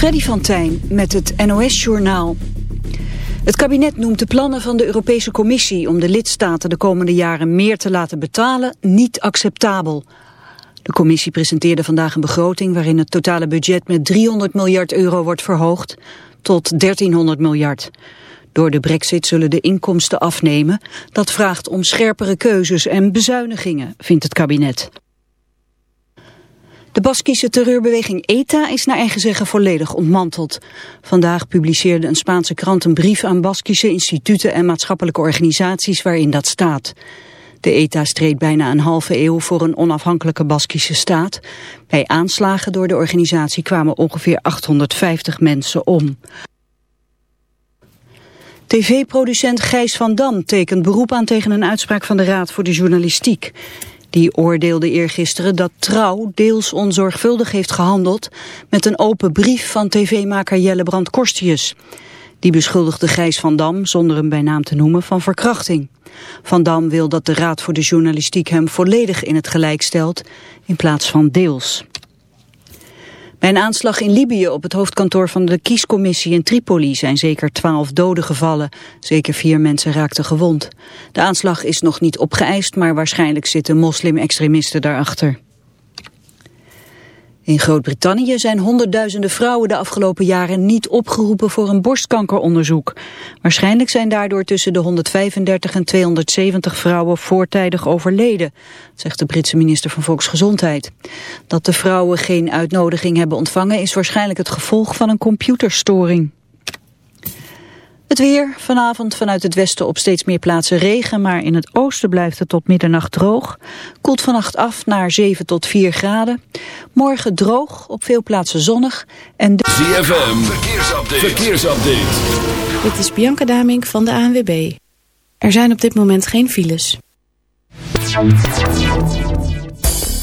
Freddy van Tijn met het NOS-journaal. Het kabinet noemt de plannen van de Europese Commissie om de lidstaten de komende jaren meer te laten betalen niet acceptabel. De commissie presenteerde vandaag een begroting waarin het totale budget met 300 miljard euro wordt verhoogd tot 1300 miljard. Door de brexit zullen de inkomsten afnemen. Dat vraagt om scherpere keuzes en bezuinigingen, vindt het kabinet. De Baskische terreurbeweging ETA is naar eigen zeggen volledig ontmanteld. Vandaag publiceerde een Spaanse krant een brief aan Baskische instituten en maatschappelijke organisaties waarin dat staat. De ETA streed bijna een halve eeuw voor een onafhankelijke Baskische staat. Bij aanslagen door de organisatie kwamen ongeveer 850 mensen om. TV-producent Gijs van Dam tekent beroep aan tegen een uitspraak van de Raad voor de Journalistiek. Die oordeelde eergisteren dat Trouw deels onzorgvuldig heeft gehandeld met een open brief van tv-maker Jelle Brand Korstius. Die beschuldigde Gijs van Dam, zonder hem bij naam te noemen, van verkrachting. Van Dam wil dat de Raad voor de Journalistiek hem volledig in het gelijk stelt, in plaats van deels. Bij een aanslag in Libië op het hoofdkantoor van de kiescommissie in Tripoli zijn zeker twaalf doden gevallen. Zeker vier mensen raakten gewond. De aanslag is nog niet opgeëist, maar waarschijnlijk zitten moslim-extremisten daarachter. In Groot-Brittannië zijn honderdduizenden vrouwen de afgelopen jaren niet opgeroepen voor een borstkankeronderzoek. Waarschijnlijk zijn daardoor tussen de 135 en 270 vrouwen voortijdig overleden, zegt de Britse minister van Volksgezondheid. Dat de vrouwen geen uitnodiging hebben ontvangen is waarschijnlijk het gevolg van een computerstoring. Het weer, vanavond vanuit het westen op steeds meer plaatsen regen, maar in het oosten blijft het tot middernacht droog. Koelt vannacht af naar 7 tot 4 graden. Morgen droog, op veel plaatsen zonnig. En de... ZFM, verkeersupdate. verkeersupdate. Dit is Bianca Damink van de ANWB. Er zijn op dit moment geen files.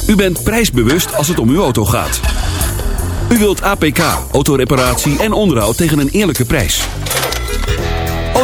U bent prijsbewust als het om uw auto gaat. U wilt APK, autoreparatie en onderhoud tegen een eerlijke prijs.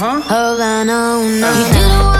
huh. Hold on, oh no. Uh-huh.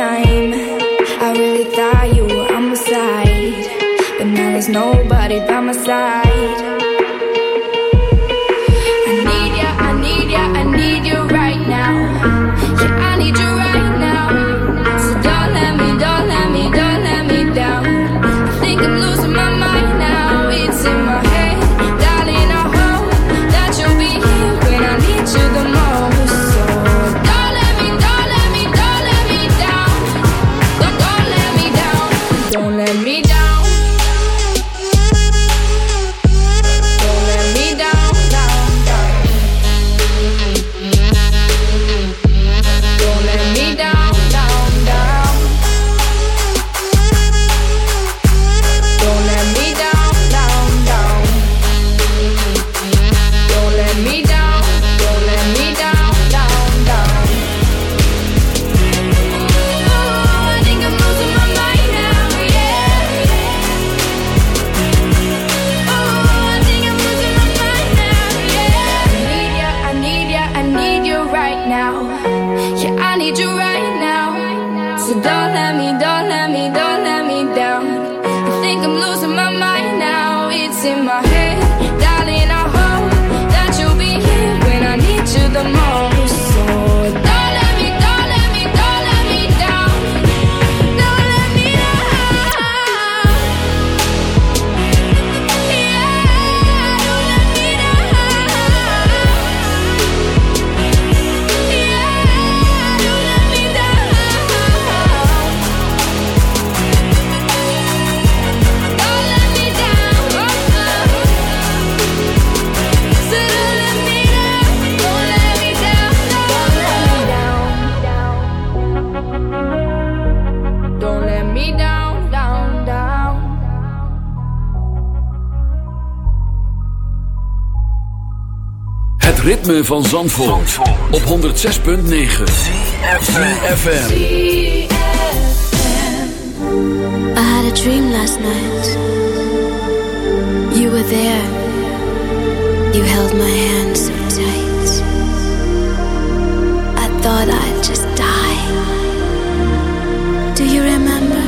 time. I really thought you were on my side But now there's nobody by my side. Ritme van Zandvoort, op 106.9 FM. I had a dream last night. You were there. You held my hand so tight. I thought I'd just die. Do you remember?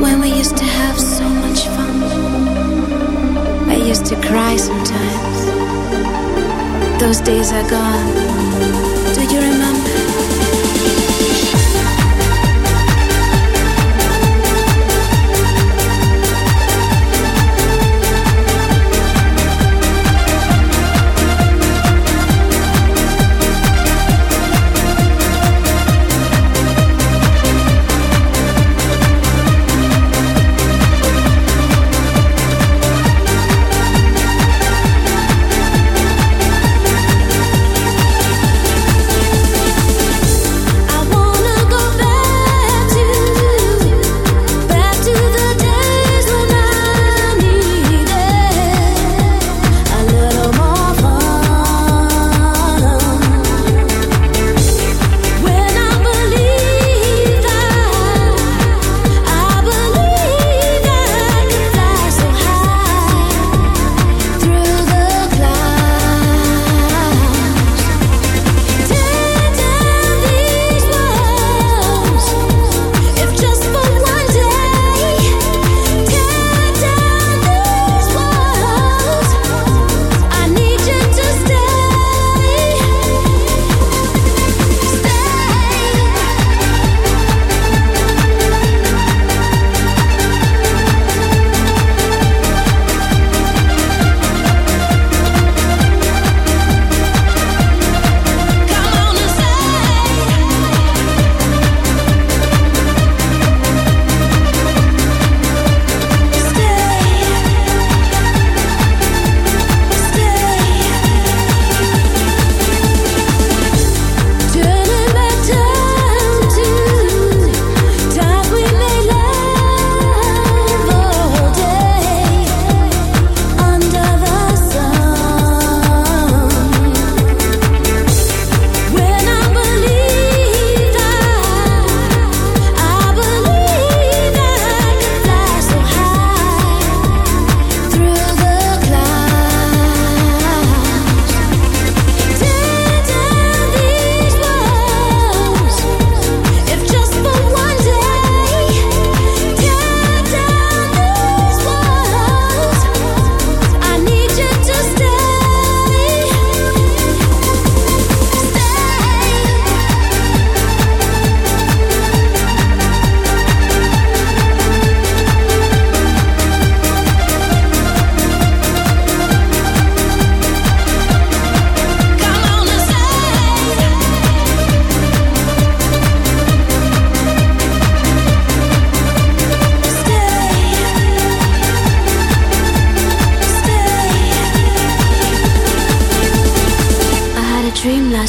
When we used to have so much fun. I used to cry sometimes. Those days are gone. Do you remember?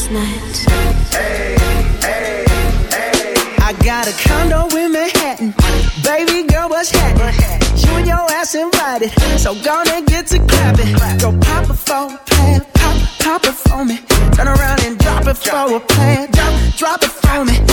A last night. I got a condo in Manhattan. Baby girl, what's happening? You and your ass invited. So gonna get to clapping. Go pop it for a plan. Pop, pop it for me. Turn around and drop it for a plan. Drop, drop it for me.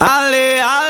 Ale, ale.